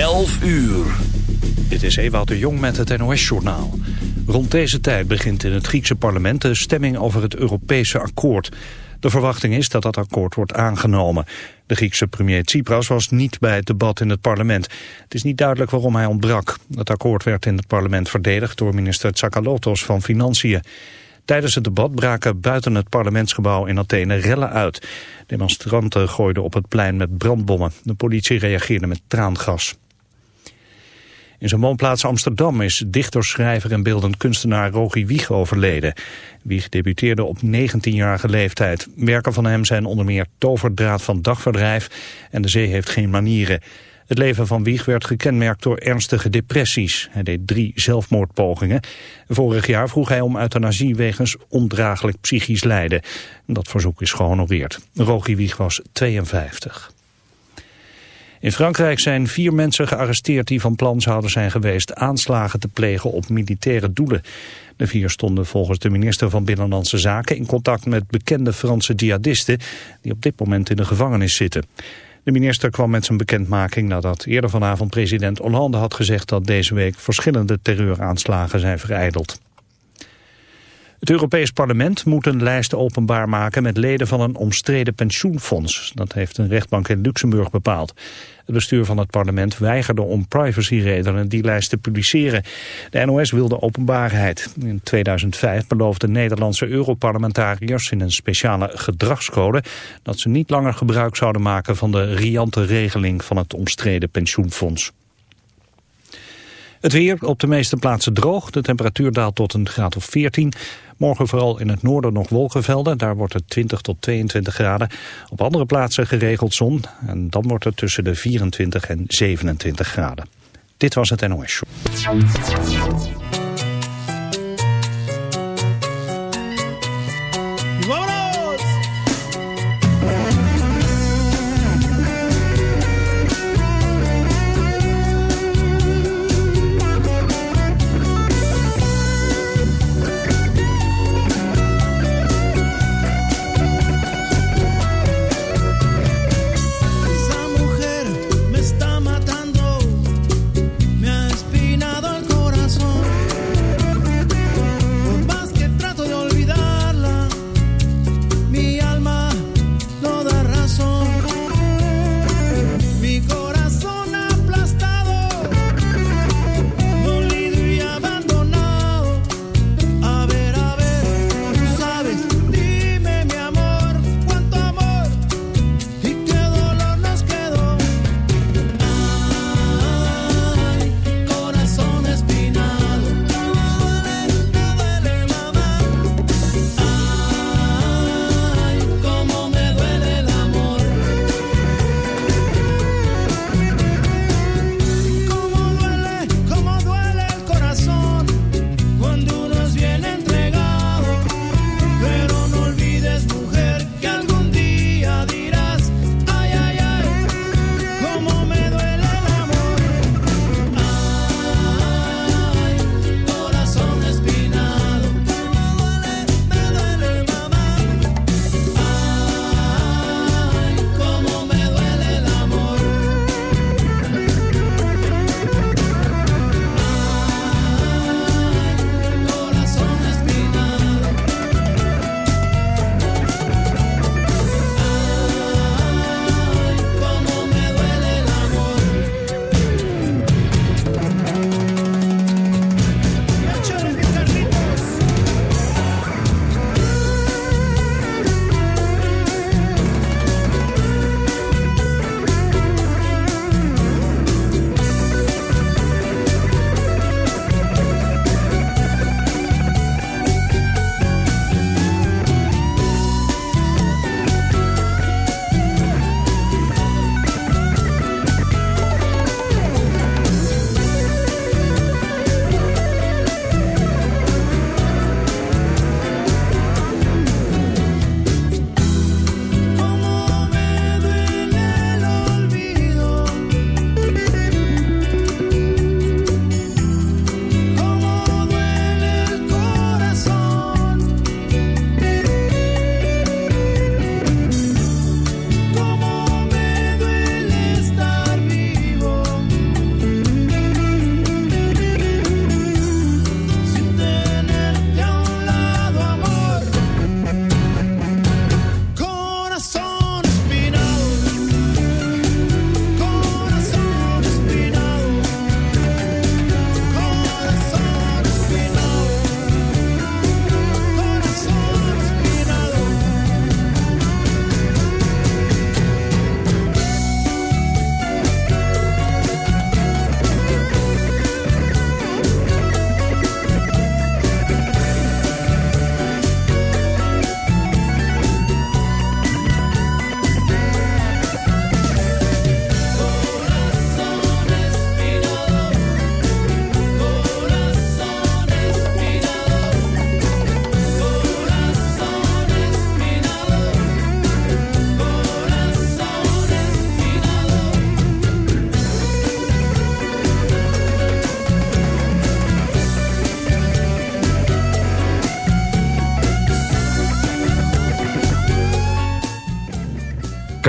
11 uur. Dit is Ewout de Jong met het NOS-journaal. Rond deze tijd begint in het Griekse parlement de stemming over het Europese akkoord. De verwachting is dat dat akkoord wordt aangenomen. De Griekse premier Tsipras was niet bij het debat in het parlement. Het is niet duidelijk waarom hij ontbrak. Het akkoord werd in het parlement verdedigd door minister Tsakalotos van Financiën. Tijdens het debat braken buiten het parlementsgebouw in Athene rellen uit. Demonstranten gooiden op het plein met brandbommen. De politie reageerde met traangas. In zijn woonplaats Amsterdam is dichter, schrijver en beeldend kunstenaar Rogi Wieg overleden. Wieg debuteerde op 19-jarige leeftijd. Werken van hem zijn onder meer Toverdraad van Dagverdrijf en De Zee heeft geen manieren. Het leven van Wieg werd gekenmerkt door ernstige depressies. Hij deed drie zelfmoordpogingen. Vorig jaar vroeg hij om euthanasie wegens ondraaglijk psychisch lijden. Dat verzoek is gehonoreerd. Rogi Wieg was 52. In Frankrijk zijn vier mensen gearresteerd die van plan zouden zijn geweest aanslagen te plegen op militaire doelen. De vier stonden volgens de minister van Binnenlandse Zaken in contact met bekende Franse jihadisten die op dit moment in de gevangenis zitten. De minister kwam met zijn bekendmaking nadat eerder vanavond president Hollande had gezegd dat deze week verschillende terreuraanslagen zijn vereideld. Het Europees Parlement moet een lijst openbaar maken met leden van een omstreden pensioenfonds. Dat heeft een rechtbank in Luxemburg bepaald. Het bestuur van het parlement weigerde om privacyredenen die lijst te publiceren. De NOS wilde openbaarheid. In 2005 beloofden Nederlandse Europarlementariërs in een speciale gedragscode dat ze niet langer gebruik zouden maken van de riante regeling van het omstreden pensioenfonds. Het weer op de meeste plaatsen droog. De temperatuur daalt tot een graad of 14. Morgen vooral in het noorden nog wolkenvelden. Daar wordt het 20 tot 22 graden. Op andere plaatsen geregeld zon. En dan wordt het tussen de 24 en 27 graden. Dit was het NOS.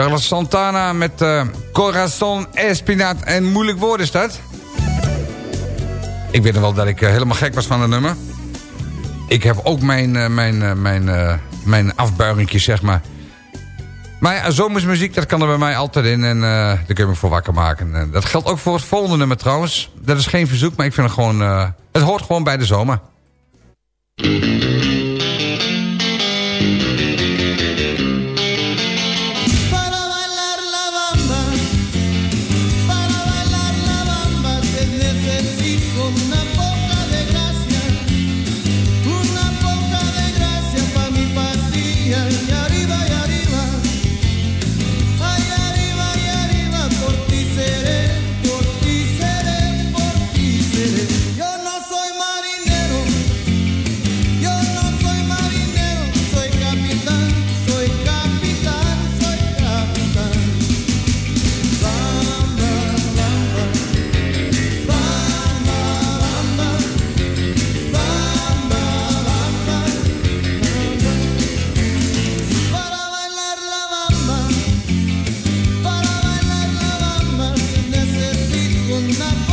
Carlos Santana met uh, Corazon Espinat. En moeilijk woord is dat. Ik weet nog wel dat ik helemaal gek was van het nummer. Ik heb ook mijn, mijn, mijn, mijn afbuigingjes, zeg maar. Maar ja, zomersmuziek, dat kan er bij mij altijd in. En uh, daar kun je me voor wakker maken. En dat geldt ook voor het volgende nummer trouwens. Dat is geen verzoek, maar ik vind het gewoon... Uh, het hoort gewoon bij de zomer. not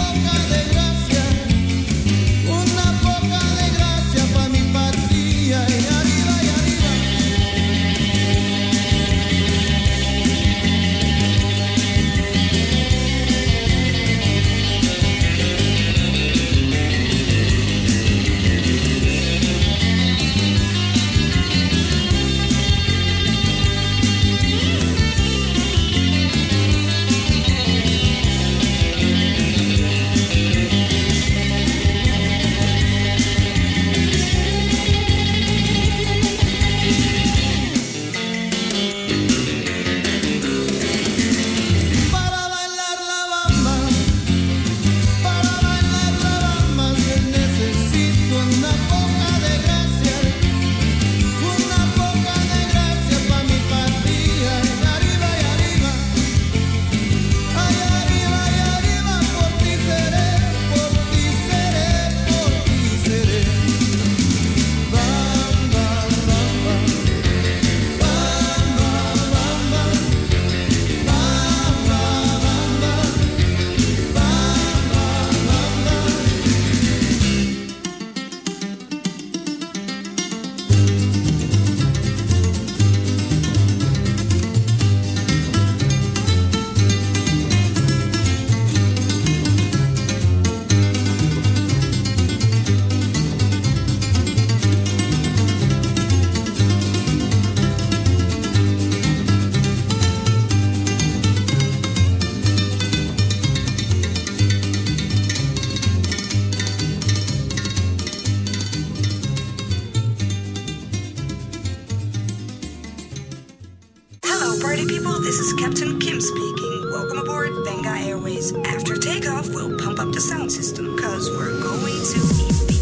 Party people. This is Captain Kim speaking. Welcome aboard Benga Airways. After takeoff, we'll pump up the sound system because we're going to eat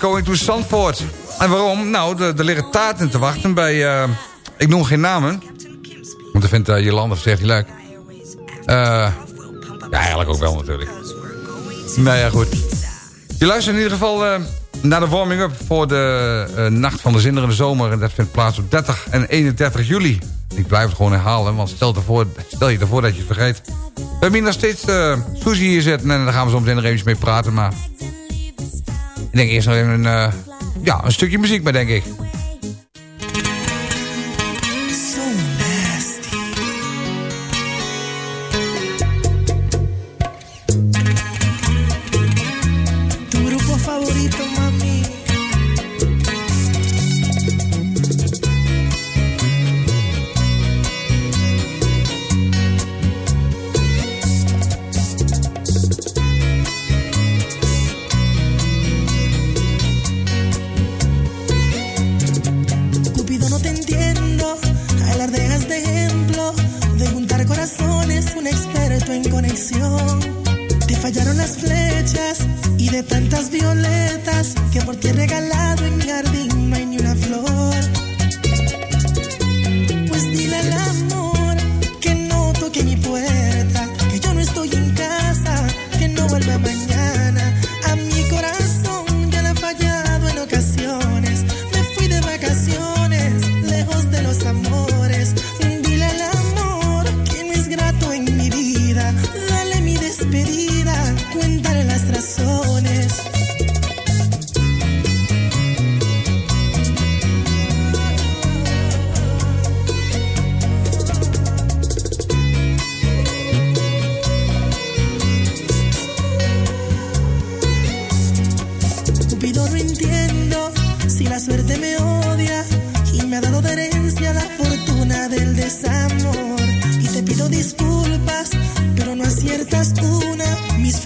going to Zandvoort. En waarom? Nou, er liggen taarten te wachten bij... Uh, ik noem geen namen. Want ik vind uh, Jolanda zegt leuk. Uh, ja, eigenlijk ook wel natuurlijk. Nou ja, goed. Je luistert in ieder geval naar de warming-up... voor de Nacht van de Zinderende Zomer. En dat vindt plaats op 30 en 31 juli. Ik blijf het gewoon herhalen, want stel, ervoor, stel je ervoor dat je het vergeet. We hebben hier nog steeds Suzy hier zitten en daar gaan we zo meteen nog even mee praten. Maar ik denk eerst nog even een, uh, ja, een stukje muziek maar denk ik.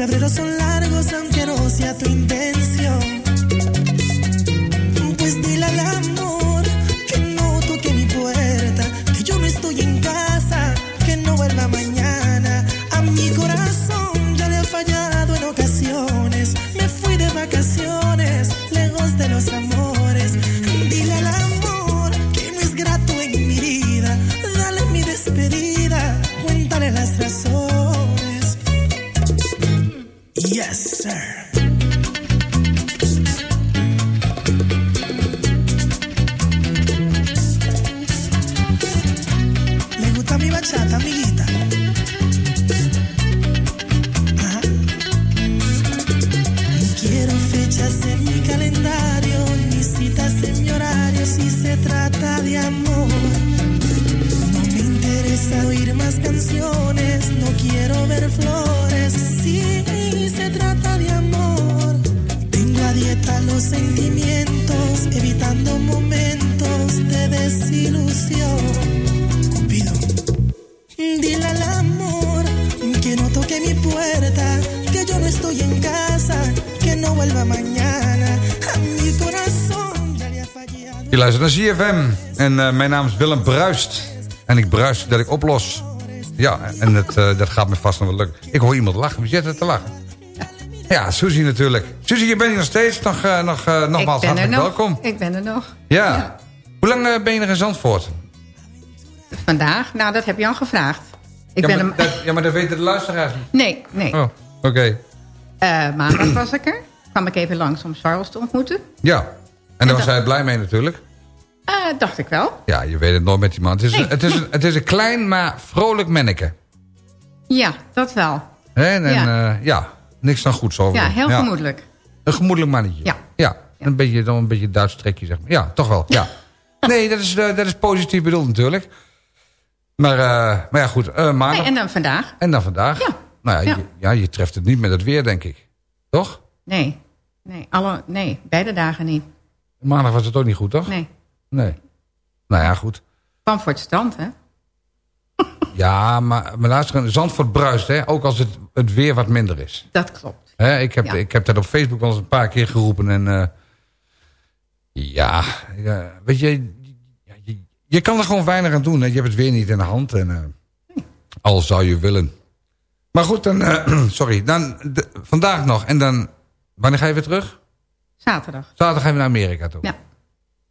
febrero son largos aunque no sea tu intención. ZFM. En uh, mijn naam is Willem Bruist. En ik bruist dat ik oplos. Ja, en het, uh, dat gaat me vast nog wel lukken. Ik hoor iemand lachen. Wie zit er te lachen? Ja, Suzy natuurlijk. Suzy, je bent hier nog steeds. Nog, uh, nog, nogmaals hartelijk nog. welkom. Ik ben er nog. Ja. ja. Hoe lang ben je er in Zandvoort? Vandaag? Nou, dat heb je al gevraagd. Ik ja, ben maar, dat, ja, maar dat weten de luisteraars niet. Nee, nee. Oh, oké. Okay. maandag was ik er. Kwam ik even langs om Charles te ontmoeten. Ja. En, en daar was hij blij mee natuurlijk. Uh, dacht ik wel. Ja, je weet het nooit met die man. Het is, een, het is, een, het is een klein, maar vrolijk manneke. Ja, dat wel. En, ja. Uh, ja, niks dan goed zo. Ja, heel gemoedelijk. Een gemoedelijk mannetje. Ja. Ja, een beetje, dan een beetje Duits trekje, zeg maar. Ja, toch wel, ja. Nee, dat is, dat is positief bedoeld natuurlijk. Maar, maar ja, goed. maandag. Nee, en dan vandaag. En dan vandaag. Ja. Nou ja, Ja. Je, ja, je treft het niet met het weer, denk ik. Toch? Nee, nee, alle, nee, beide dagen niet. Maandag was het ook niet goed, toch? Nee, Nee. Nou ja, goed. kwam voor het strand, hè? Ja, maar, maar luister, Zandvoort bruist, hè? Ook als het, het weer wat minder is. Dat klopt. Hè, ik, heb, Ja. ik heb dat op Facebook wel eens een paar keer geroepen. En eh, ja, ja, weet je, je, je kan er gewoon weinig aan doen. Hè. Je hebt het weer niet in de hand. En, eh, al zou je willen. Maar goed, dan, eh, sorry, dan de- vandaag nog. En dan, wanneer ga je weer terug? Zaterdag. Zaterdag gaan we naar Amerika toe. Ja.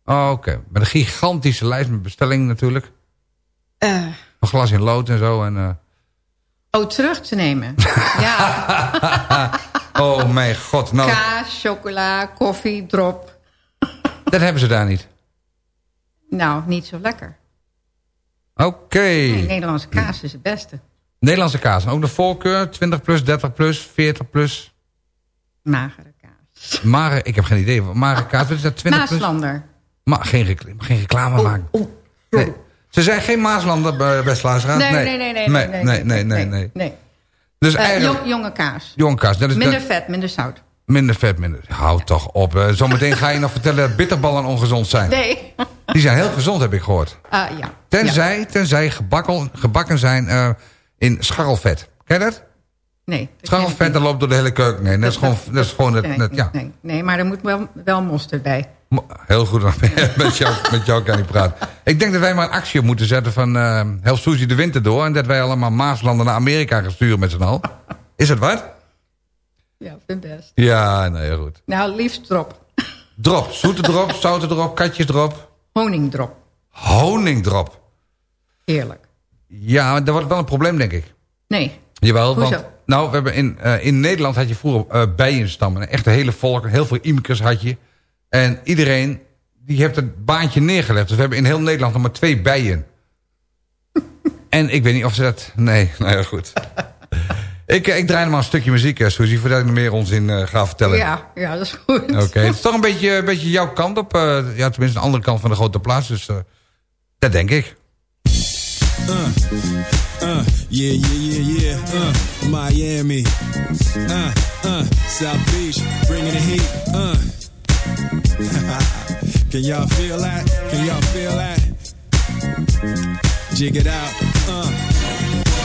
Oh, Oké, met een gigantische lijst met bestellingen natuurlijk. Eh, Een glas in lood en zo. En, eh, oh, terug te nemen. ja, oh mijn god, nou, kaas, chocola, koffie, drop. dat hebben ze daar niet. Nou, niet zo lekker. Oké. Nee, Nederlandse kaas is het beste. Nederlandse kaas. Ook de voorkeur, 20 plus, 30 plus, 40 plus. Magere kaas. Mare, ik heb geen idee. Mare kaas, wat is dat? 20 plus? Maaslander. Ma geen, reclame, geen reclame maken. Oh, Nee. Ze zijn geen Maaslander, eh, beste luisteraars. Nee, nee, nee, nee. Nee, nee, nee, nee. nee. nee. Dus Eh, eigenlijk, jong- jonge kaas. Dat is Minder dat- vet, minder zout. minder vet, minder. Hou toch op. Zometeen ga je nog vertellen dat bitterballen ongezond zijn. Nee. Die zijn heel gezond, heb ik gehoord. Ah, ja. Tenzij, tenzij gebakken, gebakken zijn eh, in scharrelvet. Ken je dat? Nee. Scharrelvet, dat loopt door de hele keuken heen. Dat is gewoon, dat is gewoon het, Nee, ja. nee, nee, maar er moet wel, wel mosterd bij. Heel goed, met jou, met jou kan ik praten. Ik denk dat wij maar een actie op moeten zetten van... eh Help Suzy de winter door... en dat wij allemaal Maaslanden naar Amerika gaan sturen met z'n al. Is het wat? Ja, vind best. Ja, nee, heel goed. Nou, liefst drop. Drop, zoete drop, zoute drop, katjes drop. Honingdrop. Honingdrop. Heerlijk. Ja, maar dat wordt wel een probleem, denk ik. Nee. Jawel, Hoezo? want nou, we hebben in, eh, in Nederland had je vroeger eh bijenstammen. Echt een hele volk, heel veel imkers had je. En iedereen, die heeft het baantje neergelegd. Dus we hebben in heel Nederland nog maar twee bijen. en ik weet niet of ze dat... Nee, nou ja, goed. ik, eh, ik draai nog maar een stukje muziek, eh, Suzy, voordat ik nog meer onzin eh ga vertellen. Ja, ja, dat is goed. Oké, het is toch een beetje, een beetje jouw kant op. eh, ja, tenminste, de andere kant van de grote plaats. Dus eh, dat denk ik. Uh, uh, yeah, yeah, yeah, yeah. Uh, Miami. Uh, uh, South Beach, bringing the heat. Uh. Can y'all feel that? Can y'all feel that? Jig it out. Uh.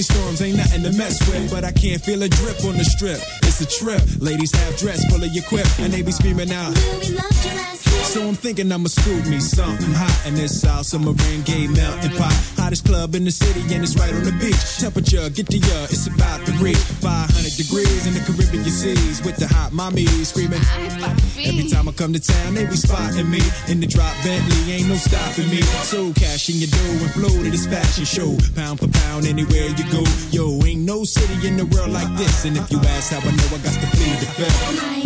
rainstorms ain't nothing to mess with, but I can't feel a drip on the strip. It's a trip. Ladies have dress full of your quip, and they be screaming out. So I'm thinking I'ma scoop me something hot in this South Submarine Gay melting pot. Hottest club in the city and it's right on the beach. Temperature, get the ya, it's about to reach 500 degrees in the Caribbean seas with the hot mommy screaming. Every time I come to town, they be spotting me in the drop Bentley, ain't no stopping me. So cash in your dough and flow to this fashion show, pound for pound anywhere you go. Yo, ain't no city in the world like this, and if you ask how I know, I got to plead the fifth.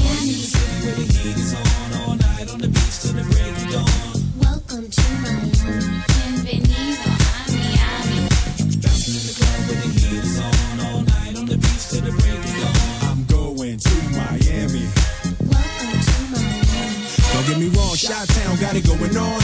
Got it going on.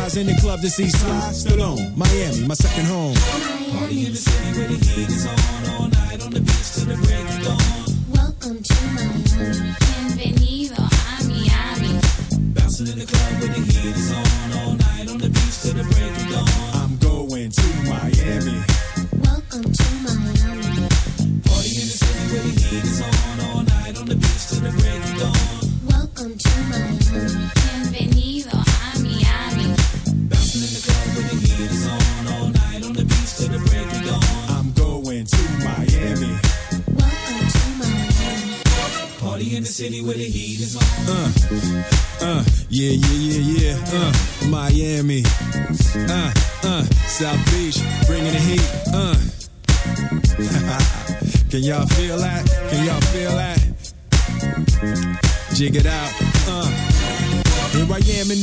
guys in the club to see Sly Stallone. Miami, my second home. Party in the city where the heat is on all night on the beach till the break of dawn. South Beach, bringing the heat. Uh. Can y'all feel that? Can y'all feel that? Jig it out.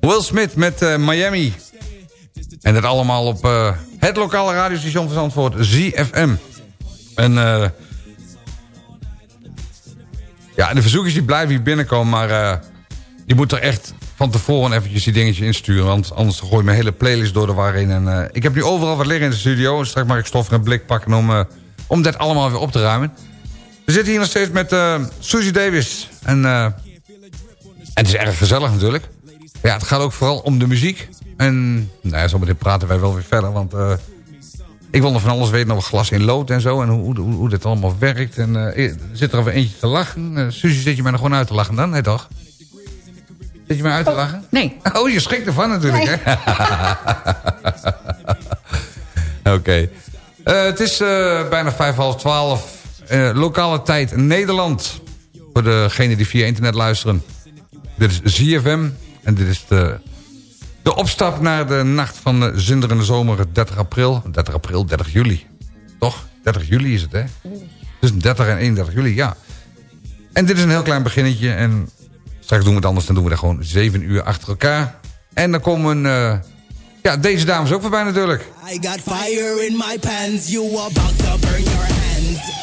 Will Smith met eh, Miami. En dat allemaal op eh, het lokale radiostation van Zandvoort, ZFM. En eh ja, de verzoekers die blijven hier binnenkomen, maar je moet er echt van tevoren eventjes die dingetjes insturen. Want anders gooi je mijn hele playlist door de war heen. En, ik heb nu overal wat liggen in de studio. Straks mag ik stof en blik pakken om, om dat allemaal weer op te ruimen. We zitten hier nog steeds met Susie Davis. En het is erg gezellig natuurlijk. Ja, het gaat ook vooral om de muziek. En nou ja, zometeen praten wij wel weer verder. Want eh, ik wil nog van alles weten over glas in lood en zo. En hoe, hoe, hoe dit allemaal werkt. En eh, zit er over eentje te lachen. Uh, Suzie, zit je mij nog gewoon uit te lachen dan? Nee toch? Zit je mij uit te lachen? Nee. Oh, je schrikt ervan natuurlijk, hè? Oké. Het is bijna vijf, half twaalf. Lokale tijd Nederland. Voor degenen die via internet luisteren. Dit is ZFM. En dit is de, de opstap naar de nacht van de zinderende zomer. 30 april. 30 april, 30 juli. Toch? 30 juli is het, hè? Dus 30 en 31 juli, ja. En dit is een heel klein beginnetje. En straks doen we het anders. Dan doen we er gewoon 7 uur achter elkaar. En dan komen... eh, ja, deze dames ook voorbij natuurlijk. I got fire in my pants, you about to burn your hands.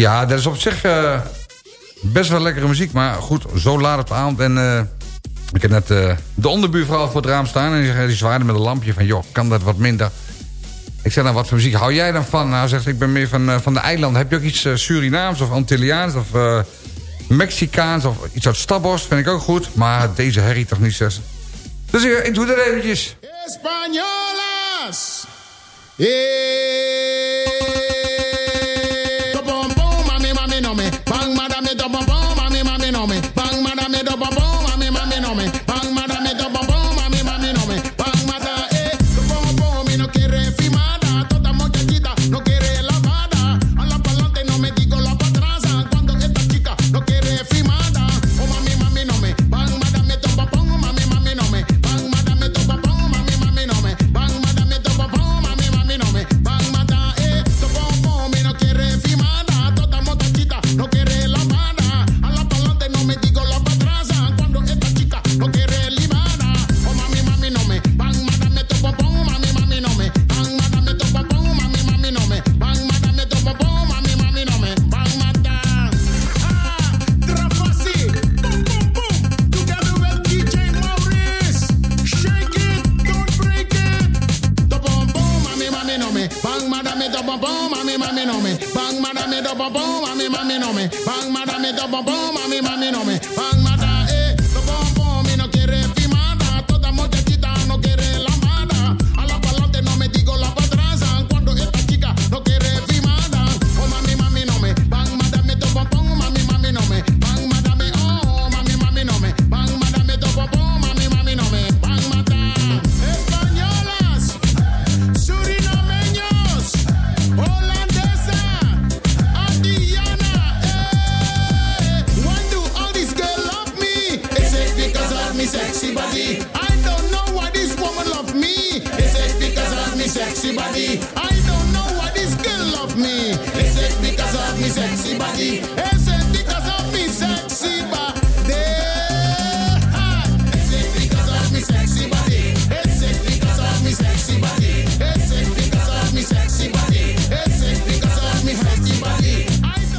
Ja, dat is op zich eh, best wel lekkere muziek. Maar goed, zo laat op de avond. En eh, ik heb net eh, de onderbuurvrouw voor het raam staan. En die, die zwaaide met een lampje van... joh, kan dat wat minder? Ik zeg, nou, wat voor muziek hou jij dan van? Nou, zegt ze, ik ben meer van, van de eilanden. Heb je ook iets Surinaams of Antilliaans of Mexicaans... of iets uit Stabos? Vind ik ook goed. Maar deze herrie toch niet, zegt ze. Dus ik, ik doe dat eventjes. Españolas. Eh.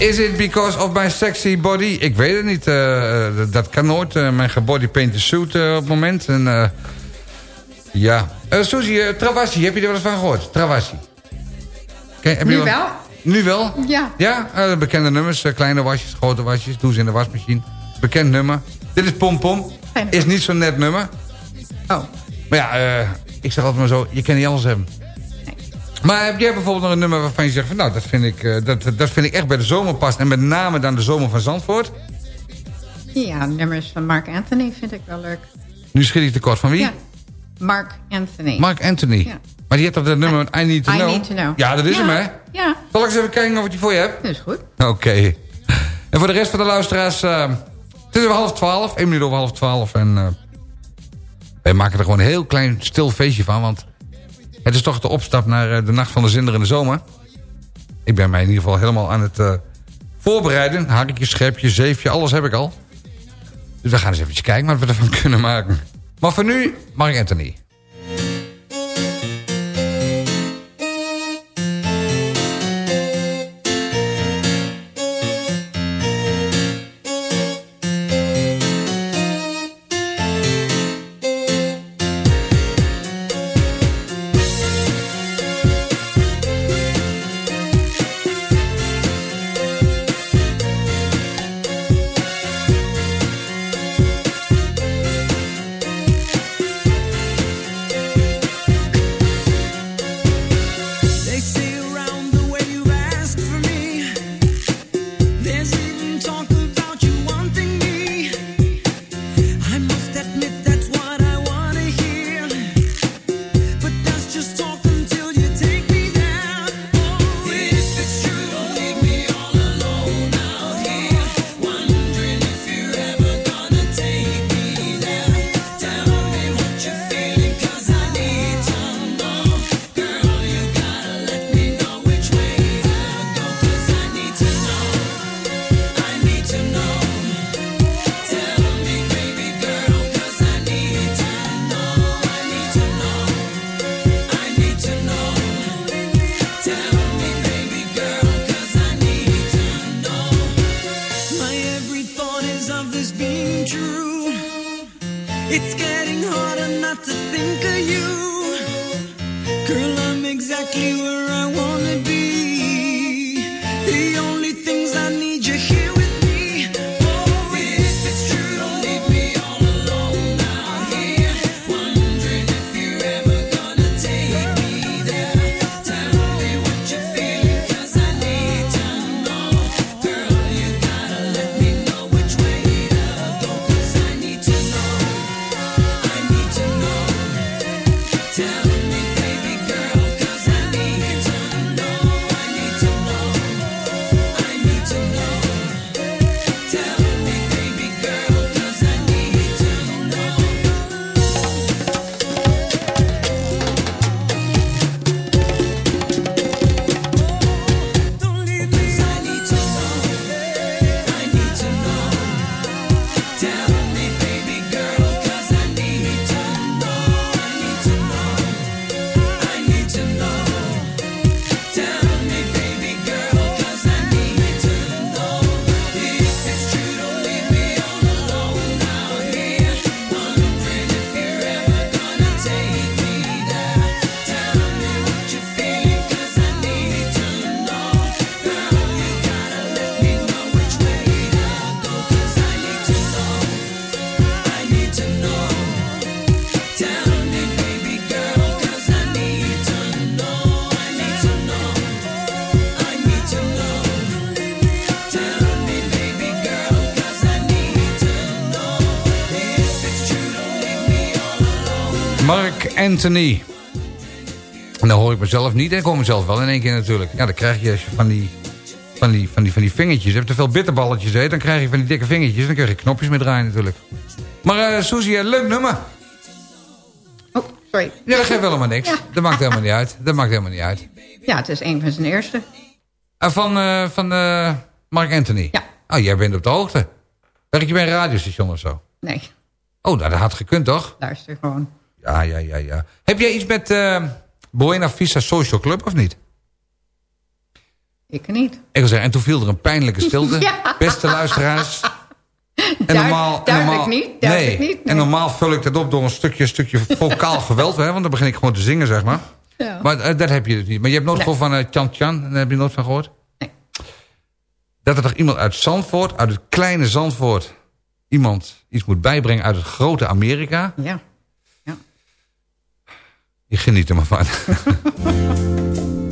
Is it because of my sexy body? Ik weet het niet. eh, eh, dat kan nooit. eh, mijn gebodypainted suit op het moment. En, ja. Eh, Travassi, heb je er wel eens van gehoord? Travassi. Ken- heb je Nu wel? Nu wel? Ja. Ja, bekende nummers. kleine wasjes, grote wasjes. Doe ze in de wasmachine. Bekend nummer. Dit is Pom Pom. Is niet zo'n net nummer. Oh, Maar ja, ik zeg altijd maar zo. Je kan niet alles hebben. Maar heb jij bijvoorbeeld nog een nummer waarvan je zegt... Van, nou, dat vind, ik, eh, dat, dat vind ik echt bij de zomer past. En met name dan de zomer van Zandvoort. ja, nummers van Mark Anthony vind ik wel leuk. Nu schiet ik tekort. Van wie? Ja, Mark Anthony. Mark Anthony. Ja. Maar die heeft toch dat nummer I Need To I Know? Need To Know. Ja, dat is Ja. hem, hè? Ja, Zal ik eens even kijken of ik die voor je heb? dat is goed. Oké. En voor de rest van de luisteraars... eh, het is over half twaalf. één minuut over half twaalf. En eh, wij maken er gewoon een heel klein stil feestje van. Want het is toch de opstap naar eh, de Nacht van de Zinderende Zomer. Ik ben mij in ieder geval helemaal aan het eh, voorbereiden. Harkje, schepje, zeefje, alles heb ik al. Dus we gaan eens even kijken wat we ervan kunnen maken. Maar voor nu, Mark Anthony. Anthony. En dan hoor ik mezelf niet. En ik hoor mezelf wel in één keer natuurlijk. Ja, dan krijg je als je van die, van die, van die, van die vingertjes... Je hebt te veel bitterballetjes eet, dan krijg je van die dikke vingertjes... en dan krijg je knopjes mee draaien natuurlijk. Maar uh, Susie, leuk nummer. Oh, sorry. Ja, dat geeft wel helemaal niks. Ja. Dat maakt helemaal niet uit. Dat maakt helemaal niet uit. Ja, het is een van zijn eerste. En van, eh, van eh, Mark Anthony? Ja. Oh, jij bent op de hoogte. Werk je bij een radiostation of zo? Nee, Oh, nou, dat had gekund, toch? luister gewoon. Ja, ja, ja, ja. Heb jij iets met eh Buena Vista Social Club of niet? Ik niet. Ik wil zeggen, en toen viel er een pijnlijke stilte. Ja. Beste luisteraars. En normaal, duidelijk normaal, niet, duidelijk nee. niet, En normaal vul ik dat op door een stukje, stukje vocaal geweld. Hè, want dan begin ik gewoon te zingen, zeg maar. Ja. Maar eh, dat heb je dus niet. Maar je hebt nooit Nee. gehoord van eh, Chan Chan. Daar heb je nooit van gehoord? Nee. Dat er toch iemand uit Zandvoort, uit het kleine Zandvoort... iemand iets moet bijbrengen uit het grote Amerika. Ja. Je geniet er maar van.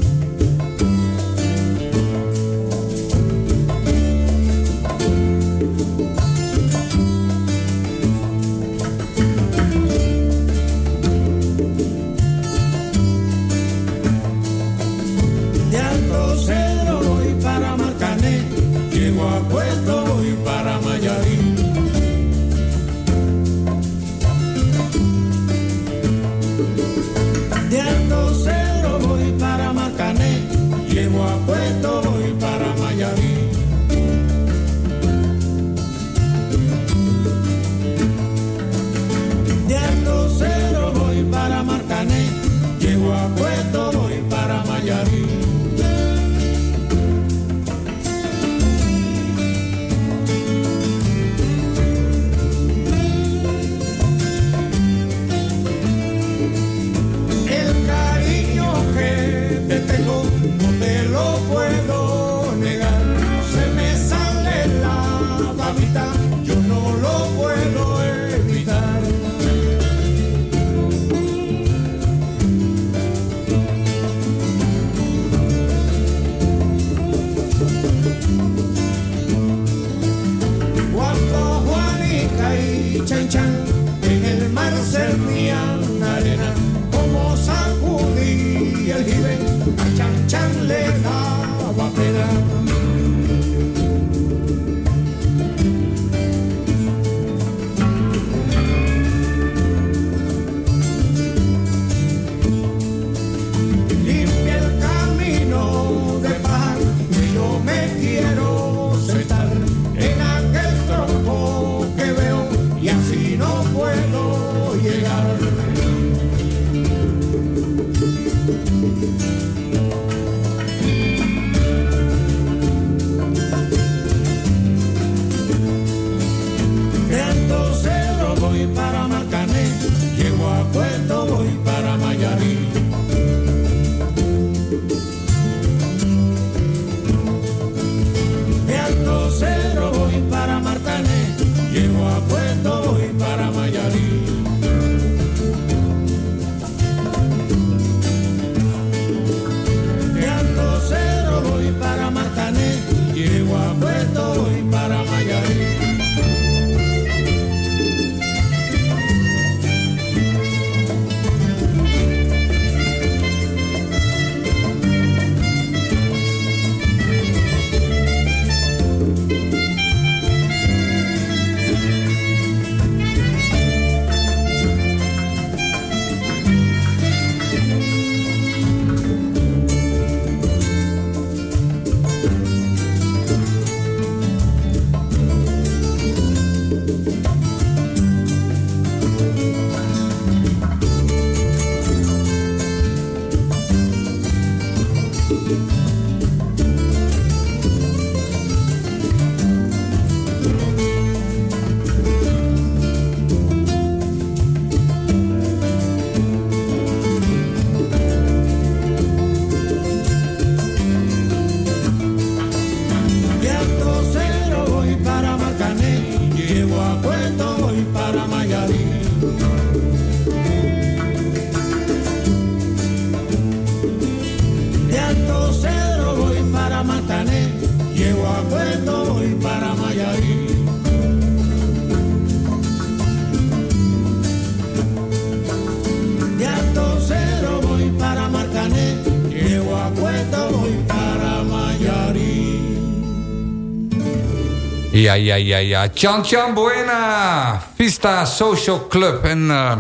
Ja, ja, ja, ja. Chan Chan Buena. Vista Social Club. En eh,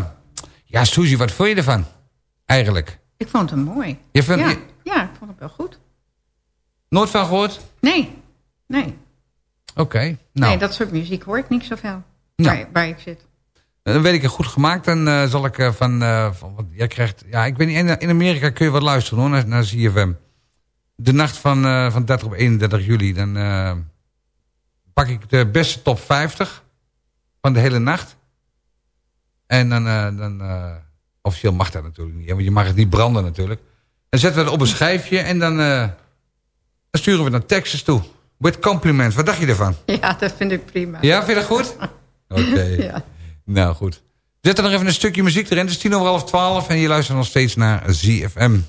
ja, Suzy, wat vond je ervan? Eigenlijk. Ik vond hem mooi. Je vindt- ja. je- ja, ik vond hem wel goed. Nooit van gehoord? Nee, nee. Oké. Nou, Nee, dat soort muziek hoor ik niet zoveel. Nou. Waar, waar ik zit. dan weet ik het goed gemaakt. Dan eh, zal ik eh, van... eh, van wat jij krijgt... Ja, ik weet niet. In, in Amerika kun je wat luisteren hoor, naar, naar ZFM. De nacht van, eh, van 30 op 31 juli. Dan eh, pak ik de beste top 50 van de hele nacht. En dan... eh, dan eh, officieel mag dat natuurlijk niet. Want je mag het niet branden natuurlijk. Dan zetten we het op een schijfje. En dan, eh, dan sturen we naar Texas toe. With compliments. Wat dacht je ervan? Ja, dat vind ik prima. Ja, vind je dat goed? Oké. Ja. Nou, goed. Zet er nog even een stukje muziek erin. Het is tien over half twaalf en je luistert nog steeds naar ZFM.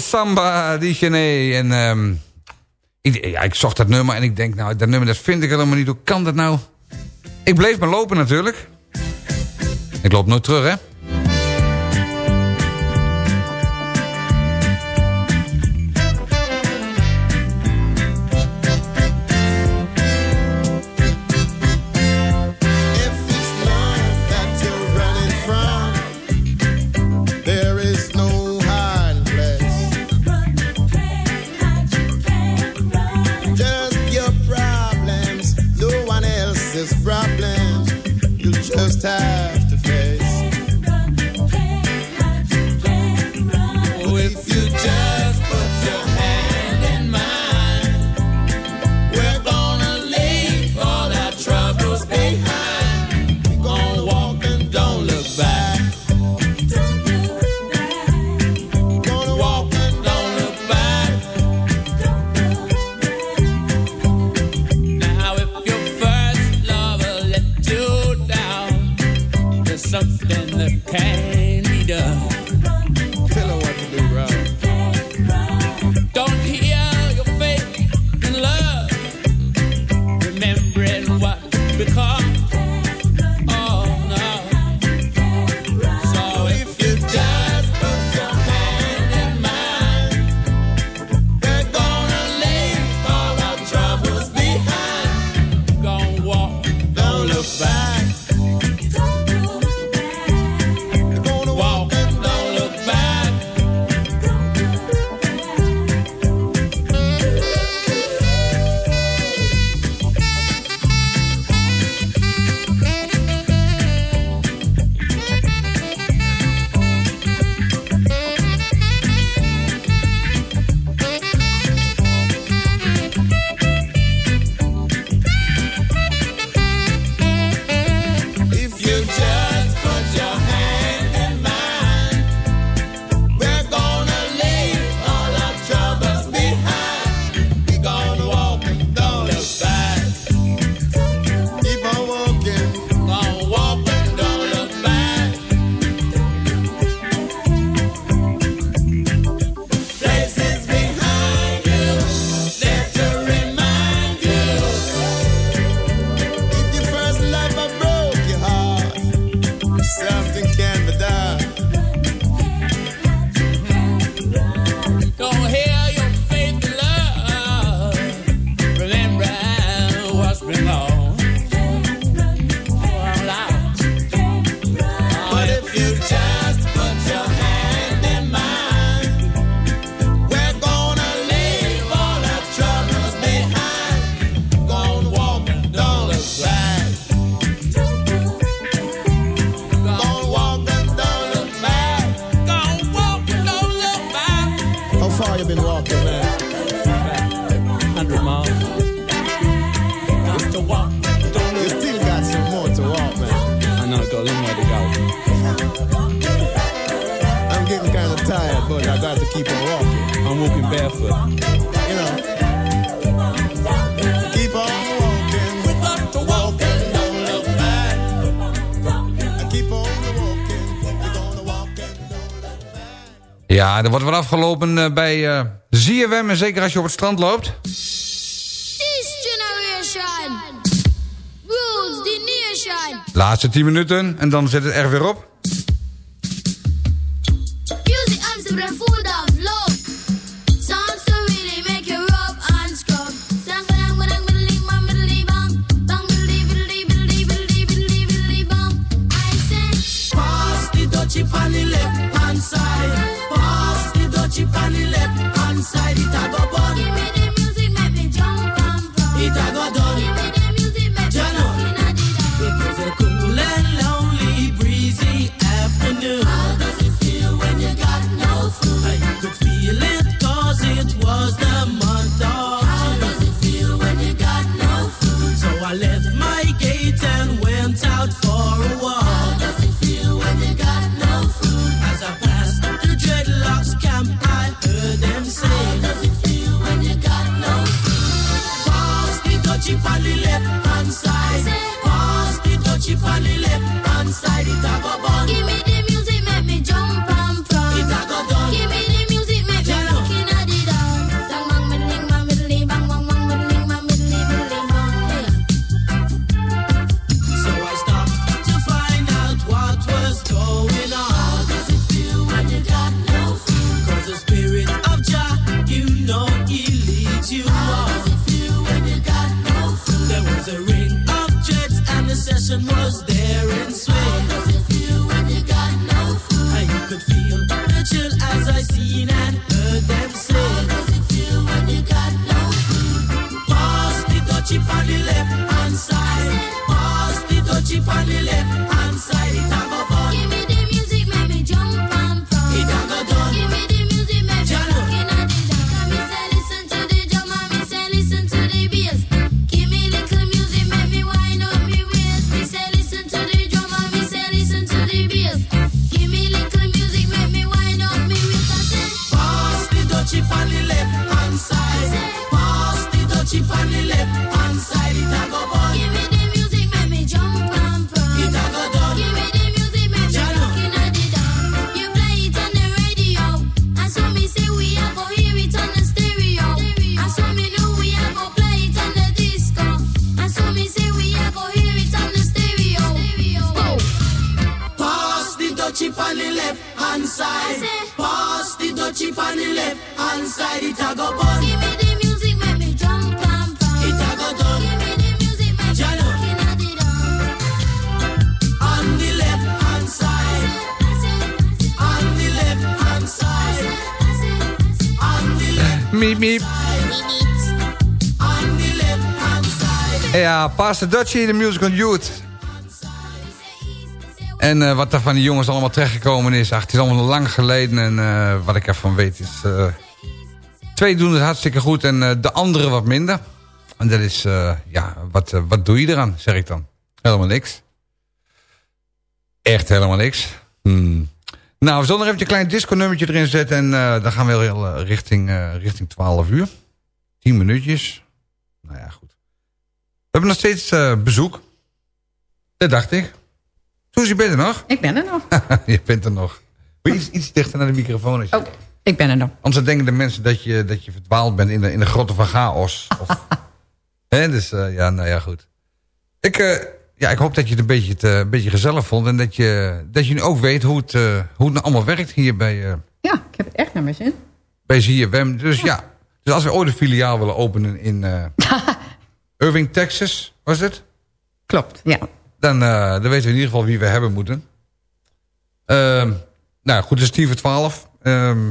Samba di. En ehm, ik, ja, ik zocht dat nummer en ik denk, nou, dat nummer dat vind ik helemaal niet. Hoe kan dat nou? Ik bleef maar lopen natuurlijk. Ik loop nooit terug, hè? Ja, er wordt weer afgelopen eh, bij eh ZFM. En zeker als je op het strand loopt. This generation rules the nation. Laatste 10 minuten. En dan zit het er weer op. dutchie on the left hand side. Pass the dutchie on the left Ja, Pastor Dutchie, de musical youth. En eh, wat er van die jongens allemaal terechtgekomen is... Ach, het is allemaal lang geleden. En eh, wat ik ervan weet is... eh, twee doen het hartstikke goed en de andere wat minder. En dat is... ja, wat, wat doe je eraan, zeg ik dan? Helemaal niks. Echt helemaal niks. Hmm. Nou, we zullen nog even een klein disco-nummertje erin zetten... en dan gaan we heel richting, richting 12 uur. 10 minuutjes. Nou ja, goed. We hebben nog steeds eh, bezoek. Dat dacht ik. Ben je er nog? Ik ben er nog. je bent er nog. Wil je iets, iets dichter naar de microfoon? Je- Oh, ik ben er nog. Anders denken de mensen dat je, dat je verdwaald bent in de, in de grotten van chaos. Of, Hè, dus eh, ja, nou ja, goed. Ik, eh, ja, ik hoop dat je het een beetje, te- een beetje gezellig vond. En dat je, dat je nu ook weet hoe het, hoe het nou allemaal werkt hier bij, Ja, ik heb het echt naar mijn zin. bij ZFM. Dus ja, dus als we ooit een filiaal willen openen in Irving, Texas, was het? Klopt, ja. Dan, eh, dan weten we in ieder geval wie we hebben moeten. Ehm, nou goed, het is tien voor twaalf. Ehm,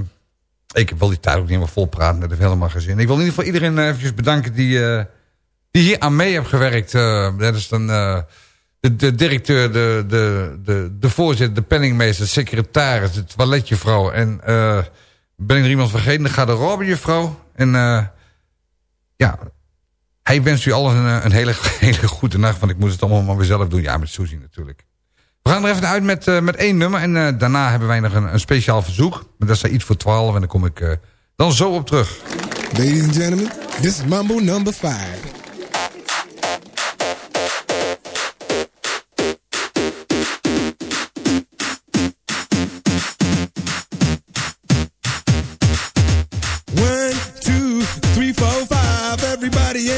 ik wil die tijd ook niet helemaal vol praten. Dat heeft helemaal geen zin. Ik wil in ieder geval iedereen eh, eventjes bedanken die, eh, die hier aan mee heeft gewerkt. Eh, dat is dan de, de directeur, de, de, de, de voorzitter, de penningmeester, de secretaris, de toiletjevrouw en ben ik er iemand vergeten? Dan gaat de Robbe juffrouw. En ja, hij wenst u alles een, eh, een, hele, hele goede nacht, want ik moet het allemaal maar weer zelf doen. Ja, met Susie natuurlijk. We gaan er even uit met, eh, met één nummer en eh, daarna hebben wij nog een, een speciaal verzoek. Maar dat is iets voor 12 en daar kom ik dan zo op terug. Ladies and gentlemen, this is Mambo number 5.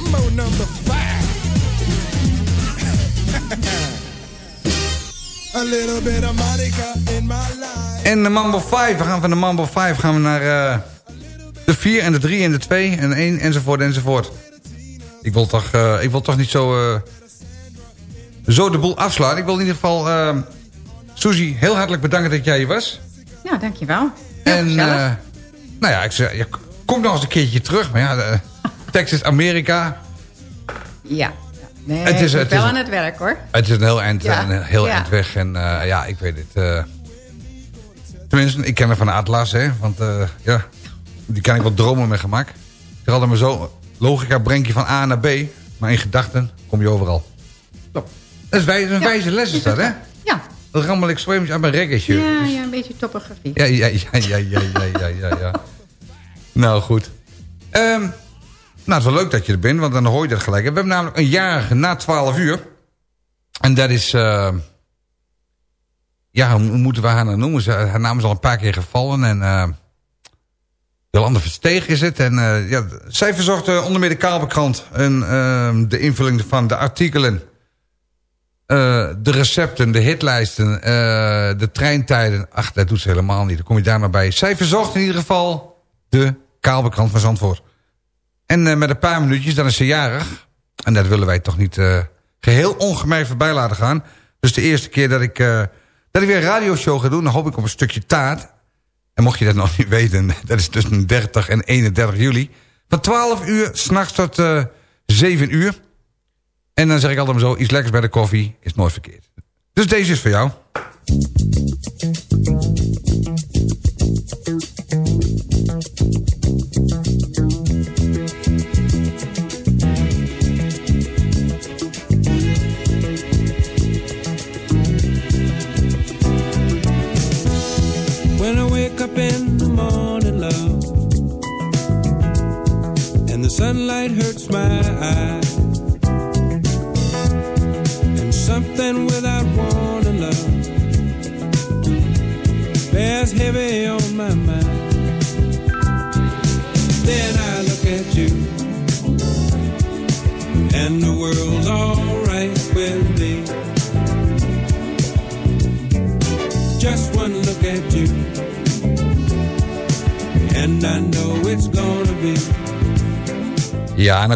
Mambo number five. A little bit of Monica in my life. En de Mambo 5. We gaan van de Mambo 5 gaan we naar eh, de 4 en de 3 en de 2 en de 1 enzovoort enzovoort. Ik wil toch, eh, ik wil toch niet zo, eh, zo de boel afslaan. Ik wil in ieder geval uh, Suzy heel hartelijk bedanken dat jij hier was. Ja, dankjewel. Heel en eh, nou ja, ik zeg, ja, kom nog eens een keertje terug. Maar ja, Texas Amerika. Ja. Nee, het is, het wel aan het werk hoor. Het is een heel eind, een heel weg. En eh, ja, ik weet het. Uh, tenminste, ik ken er van Atlas. Hè, want uh, ja, die kan ik wel dromen met gemak. Ze hadden me zo... Logica breng je van A naar B. Maar in gedachten kom je overal. Top. Dat is wijze, een wijze les is dat, hè? Ja. Dat rammel ik aan mijn reggetje. Ja, ja, een beetje topografie. Ja, ja, ja, ja, ja, ja, ja, ja. nou, goed. Um, nou, het is wel leuk dat je er bent, want dan hoor je dat gelijk. We hebben namelijk een jaar na 12 uur. En dat is... eh, ja, hoe moeten we haar nou noemen? Ze, haar naam is al een paar keer gevallen. En eh Jolande Versteeg is het. En eh, ja, zij verzorgt onder meer de Kaalbekrant. En ehm, de invulling van de artikelen. De recepten, de hitlijsten, de treintijden. Ach, dat doet ze helemaal niet. Dan kom je daar maar bij. Zij verzorgt in ieder geval de Kaalbekrant van Zandvoort. En eh, met een paar minuutjes, dan is ze jarig. En dat willen wij toch niet eh, geheel ongemerkt voorbij laten gaan. Dus de eerste keer dat ik, eh, dat ik weer een radioshow ga doen... dan hoop ik op een stukje taart. En mocht je dat nog niet weten... dat is tussen 30 en 31 juli. Van 12 uur s'nachts tot eh 7 uur. En dan zeg ik altijd maar zo... iets lekkers bij de koffie is nooit verkeerd. Dus deze is voor jou.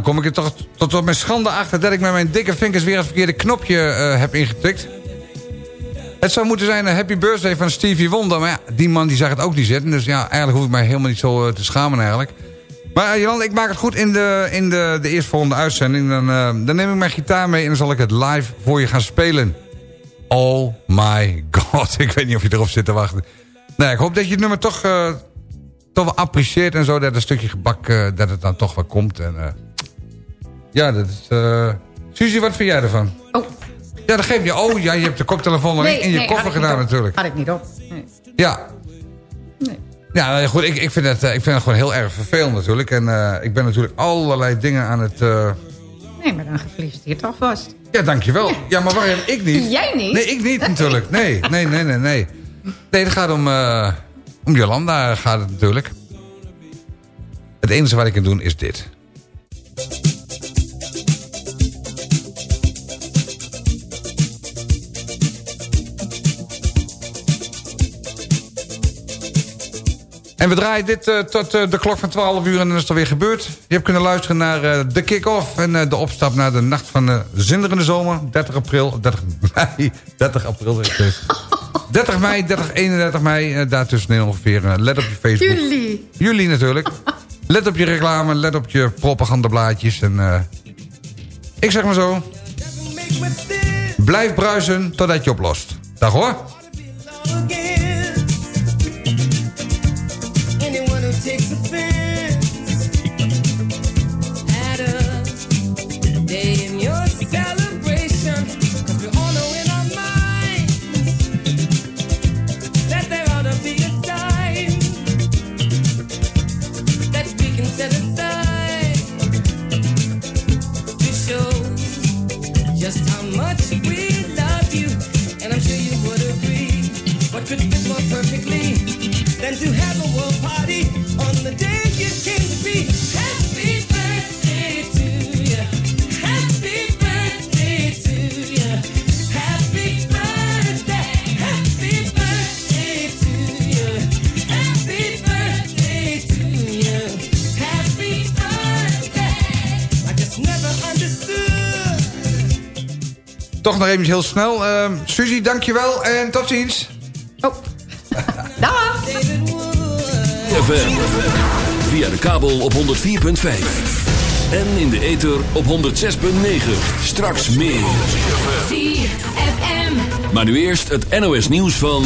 Dan kom ik er toch tot op mijn schande achter... dat ik met mijn dikke vingers weer het verkeerde knopje eh, heb ingetikt. Het zou moeten zijn een happy birthday van Stevie Wonder. Maar ja, die man die zag het ook niet zitten. Dus ja, eigenlijk hoef ik mij helemaal niet zo eh, te schamen eigenlijk. Maar Jan, ik maak het goed in de, in de, de eerstvolgende uitzending. Dan, eh, dan neem ik mijn gitaar mee en dan zal ik het live voor je gaan spelen. Oh my god, ik weet niet of je erop zit te wachten. Nou, ik hoop dat je het nummer toch, eh, toch wel apprecieert en zo. Dat een stukje gebak, eh, dat het dan toch wel komt. En, eh, ja, dat is... eh Suzy, wat vind jij ervan? Oh, Ja, dat geeft niet. Oh, ja, je hebt de nog nee, in je nee, koffer gedaan natuurlijk. Had ik niet op. Nee. Ja. Nee. Ja, nou ja, goed, ik, ik, vind het, eh, ik vind het gewoon heel erg vervelend natuurlijk. En eh, ik ben natuurlijk allerlei dingen aan het... nee, maar dan gefeliciteerd alvast. Ja, dankjewel. Ja, maar waarom ik niet? Jij niet? Nee, ik niet natuurlijk. Nee, nee, nee, nee, nee. Nee, het gaat om, om Jolanda gaat het natuurlijk. Het enige wat ik kan doen is dit. We draaien dit eh, tot eh, de klok van 12 uur en dan is het alweer gebeurd. Je hebt kunnen luisteren naar eh, de kick-off en de opstap naar de nacht van de zinderende zomer. 30 april, 30 mei, 30 april. zeg ik even. 30 mei, 30, 31 mei, daartussenin ongeveer. let op je Facebook. Jullie. Jullie natuurlijk. Let op je reclame, let op je propagandablaadjes. En, ik zeg maar zo. Blijf bruisen totdat je oplost. Dag hoor. Toch nog even heel snel. Uh, Suzy, dankjewel en tot ziens. Oh. Dag. FM. Via de kabel op 104.5. En in de ether op 106.9. Straks meer. Maar nu eerst het NOS nieuws van...